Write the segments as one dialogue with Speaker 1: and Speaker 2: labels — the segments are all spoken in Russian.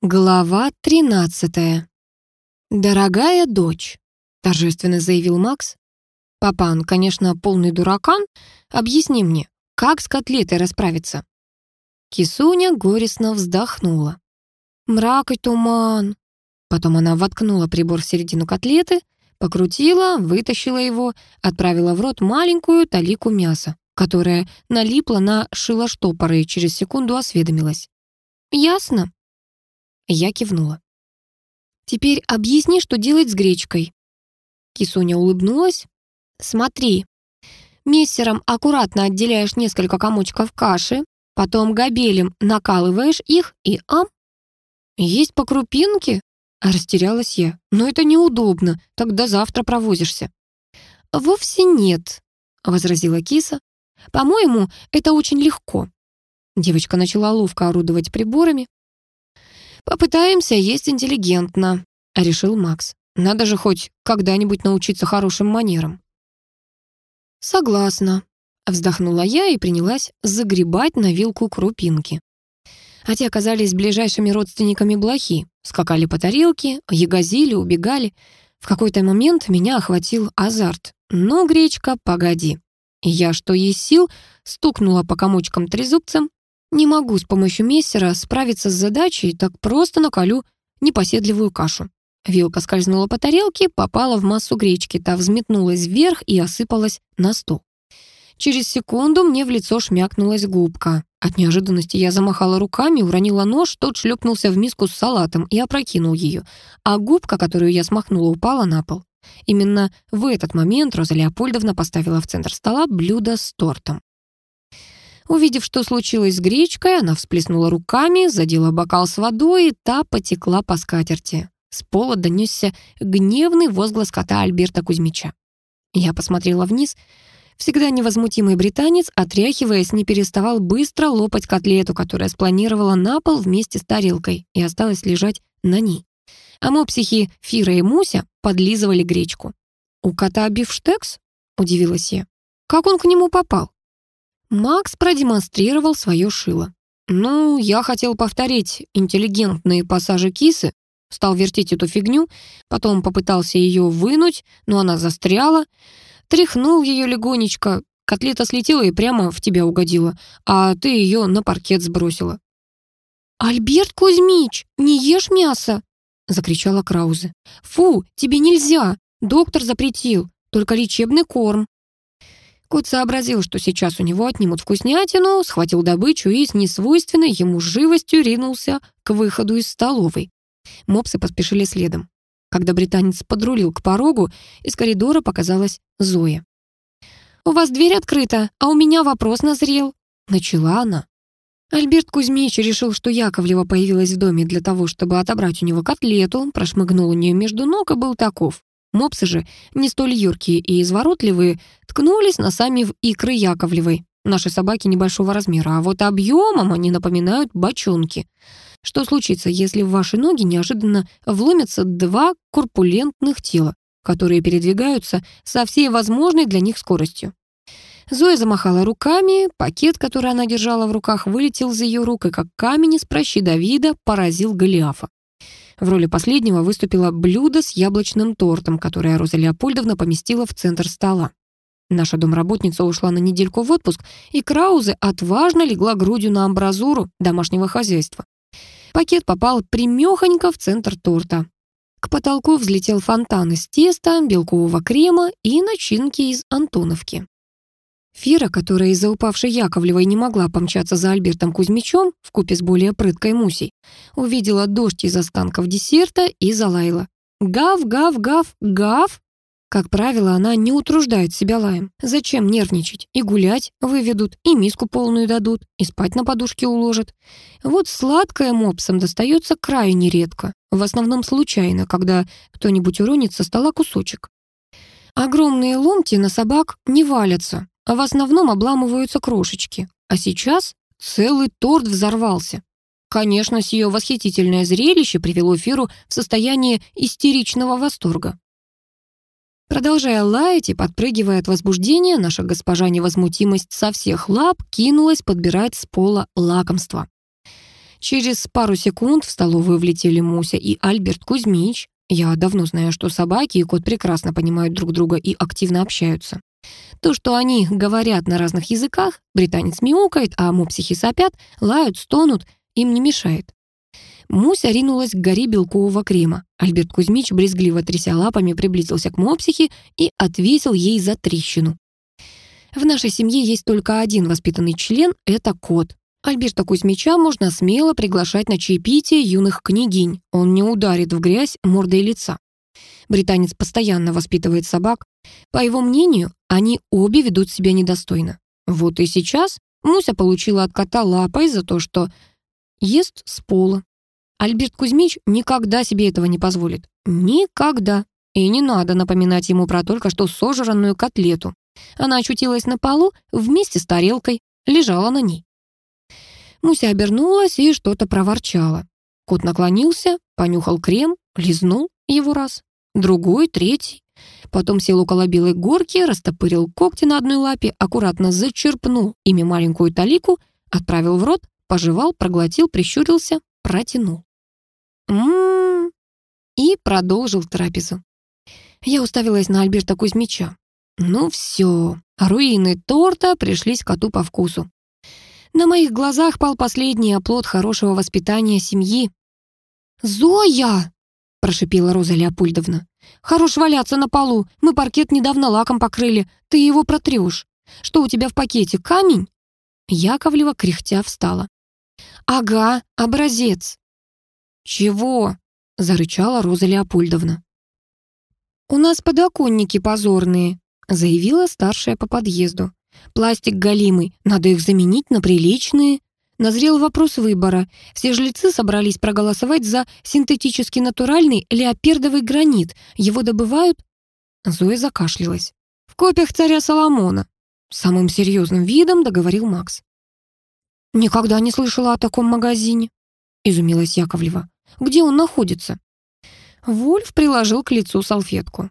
Speaker 1: Глава 13. «Дорогая дочь», — торжественно заявил Макс. «Папан, конечно, полный дуракан. Объясни мне, как с котлетой расправиться?» Кисуня горестно вздохнула. «Мрак и туман». Потом она воткнула прибор в середину котлеты, покрутила, вытащила его, отправила в рот маленькую талику мяса, которая налипла на шило-штопоры и через секунду осведомилась. «Ясно?» Я кивнула. «Теперь объясни, что делать с гречкой». Кисуня улыбнулась. «Смотри. Мессером аккуратно отделяешь несколько комочков каши, потом габелем накалываешь их и ам». «Есть по крупинке?» Растерялась я. «Но это неудобно, тогда завтра провозишься». «Вовсе нет», — возразила киса. «По-моему, это очень легко». Девочка начала ловко орудовать приборами. «Попытаемся есть интеллигентно», — решил Макс. «Надо же хоть когда-нибудь научиться хорошим манерам». «Согласна», — вздохнула я и принялась загребать на вилку крупинки. А оказались ближайшими родственниками блохи, скакали по тарелке, ягозили, убегали. В какой-то момент меня охватил азарт. «Ну, гречка, погоди». Я, что есть сил, стукнула по комочкам трезубцем, не могу с помощью мессера справиться с задачей, так просто наколю непоседливую кашу. Вилка скользнула по тарелке, попала в массу гречки, та взметнулась вверх и осыпалась на стол. Через секунду мне в лицо шмякнулась губка. От неожиданности я замахала руками, уронила нож, тот шлепнулся в миску с салатом и опрокинул ее, а губка, которую я смахнула, упала на пол. Именно в этот момент Роза Леопольдовна поставила в центр стола блюдо с тортом. Увидев, что случилось с гречкой, она всплеснула руками, задела бокал с водой, и та потекла по скатерти. С пола донесся гневный возглас кота Альберта Кузьмича. Я посмотрела вниз. Всегда невозмутимый британец, отряхиваясь, не переставал быстро лопать котлету, которая спланировала на пол вместе с тарелкой и осталась лежать на ней. А мопсихи Фира и Муся подлизывали гречку. «У кота бифштекс?» — удивилась я. «Как он к нему попал?» Макс продемонстрировал свое шило. Ну, я хотел повторить интеллигентные пассажи кисы, стал вертеть эту фигню, потом попытался ее вынуть, но она застряла, тряхнул ее легонечко, котлета слетела и прямо в тебя угодила, а ты ее на паркет сбросила. «Альберт Кузьмич, не ешь мясо!» — закричала Краузе. «Фу, тебе нельзя! Доктор запретил, только лечебный корм». Кот сообразил, что сейчас у него отнимут вкуснятину, схватил добычу и с несвойственной ему живостью ринулся к выходу из столовой. Мопсы поспешили следом. Когда британец подрулил к порогу, из коридора показалась Зоя. «У вас дверь открыта, а у меня вопрос назрел», — начала она. Альберт Кузьмич решил, что Яковлева появилась в доме для того, чтобы отобрать у него котлету, прошмыгнул у нее между ног и был таков. Мопсы же, не столь юркие и изворотливые, ткнулись носами в икры Яковлевой. Наши собаки небольшого размера, а вот объемом они напоминают бочонки. Что случится, если в ваши ноги неожиданно вломятся два корпулентных тела, которые передвигаются со всей возможной для них скоростью? Зоя замахала руками, пакет, который она держала в руках, вылетел из ее рук и, как камень из прощи Давида, поразил Голиафа. В роли последнего выступило блюдо с яблочным тортом, которое Роза Леопольдовна поместила в центр стола. Наша домработница ушла на недельку в отпуск, и Краузе отважно легла грудью на амбразуру домашнего хозяйства. Пакет попал примехонько в центр торта. К потолку взлетел фонтан из теста, белкового крема и начинки из Антоновки. Фира, которая из-за упавшей Яковлевой не могла помчаться за Альбертом Кузьмичом купе с более прыткой Мусей, увидела дождь из останков десерта и залаяла. «Гав, гав, гав, гав!» Как правило, она не утруждает себя лаем. Зачем нервничать? И гулять выведут, и миску полную дадут, и спать на подушке уложат. Вот сладкое мопсам достается крайне редко. В основном случайно, когда кто-нибудь уронит со стола кусочек. Огромные ломти на собак не валятся, в основном обламываются крошечки. А сейчас целый торт взорвался. Конечно, с ее восхитительное зрелище привело Фиру в состояние истеричного восторга. Продолжая лаять и подпрыгивая от возбуждения, наша госпожа невозмутимость со всех лап кинулась подбирать с пола лакомства. Через пару секунд в столовую влетели Муся и Альберт Кузьмич. Я давно знаю, что собаки и кот прекрасно понимают друг друга и активно общаются. То, что они говорят на разных языках, британец мяукает, а мопсихи сопят, лают, стонут, им не мешает. Муся ринулась к горе белкового крема. Альберт Кузьмич, брезгливо тряся лапами, приблизился к мопсихе и отвесил ей за трещину. В нашей семье есть только один воспитанный член — это кот. Альберта Кузьмича можно смело приглашать на чаепитие юных княгинь. Он не ударит в грязь мордой лица. Британец постоянно воспитывает собак. По его мнению, они обе ведут себя недостойно. Вот и сейчас Муся получила от кота лапой за то, что ест с пола. Альберт Кузьмич никогда себе этого не позволит. Никогда. И не надо напоминать ему про только что сожранную котлету. Она очутилась на полу вместе с тарелкой, лежала на ней. Муся обернулась и что-то проворчала. Кот наклонился, понюхал крем, лизнул его раз, другой, третий. Потом сел около белой горки, растопырил когти на одной лапе, аккуратно зачерпнул ими маленькую талику, отправил в рот, пожевал, проглотил, прищурился, протянул. Ммм, и продолжил трапезу. Я уставилась на Альберта Кузьмича. Ну все, руины торта пришлись коту по вкусу. На моих глазах пал последний оплот хорошего воспитания семьи. «Зоя!» — прошипела Роза Леопольдовна. «Хорош валяться на полу. Мы паркет недавно лаком покрыли. Ты его протрешь. Что у тебя в пакете, камень?» Яковлева кряхтя встала. «Ага, образец». «Чего?» — зарычала Роза Леопольдовна. «У нас подоконники позорные», — заявила старшая по подъезду. «Пластик голимый, надо их заменить на приличные». Назрел вопрос выбора. Все жильцы собрались проголосовать за синтетически натуральный леопердовый гранит. Его добывают... Зоя закашлялась. В копиях царя Соломона. Самым серьезным видом договорил Макс. «Никогда не слышала о таком магазине», — изумилась Яковлева. Где он находится?» Вольф приложил к лицу салфетку.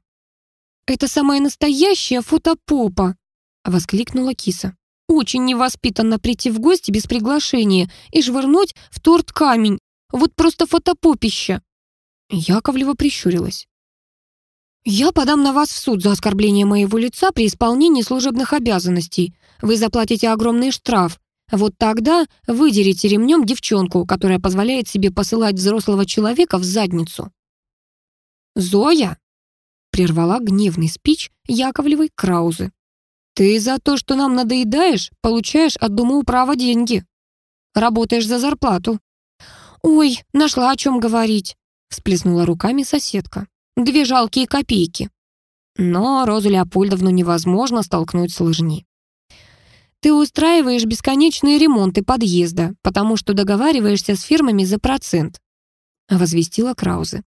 Speaker 1: «Это самая настоящая фотопопа!» — воскликнула киса. «Очень невоспитанно прийти в гости без приглашения и швырнуть в торт камень. Вот просто фотопопища!» Яковлева прищурилась. «Я подам на вас в суд за оскорбление моего лица при исполнении служебных обязанностей. Вы заплатите огромный штраф, вот тогда выдерите ремнем девчонку, которая позволяет себе посылать взрослого человека в задницу. «Зоя!» — прервала гневный спич Яковлевой Краузы. «Ты за то, что нам надоедаешь, получаешь от Дома управа деньги. Работаешь за зарплату». «Ой, нашла о чем говорить», — всплеснула руками соседка. «Две жалкие копейки». Но Розу Леопольдовну невозможно столкнуть с лыжни. Ты устраиваешь бесконечные ремонты подъезда, потому что договариваешься с фирмами за процент», — возвестила Краузе.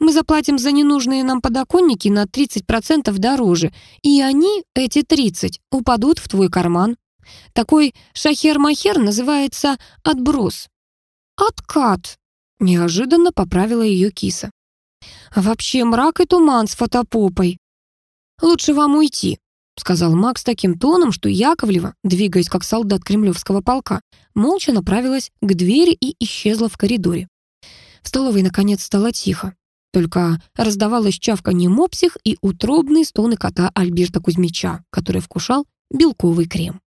Speaker 1: «Мы заплатим за ненужные нам подоконники на 30% дороже, и они, эти 30, упадут в твой карман. Такой шахер-махер называется отброс». «Откат», — неожиданно поправила ее киса. «Вообще мрак и туман с фотопопой. Лучше вам уйти», — сказал Макс таким тоном, что Яковлева, двигаясь как солдат кремлевского полка, молча направилась к двери и исчезла в коридоре. В столовой, наконец, стало тихо. Только раздавалось чавканье мопсих и утробные стоны кота Альберта Кузьмича, который вкушал белковый крем.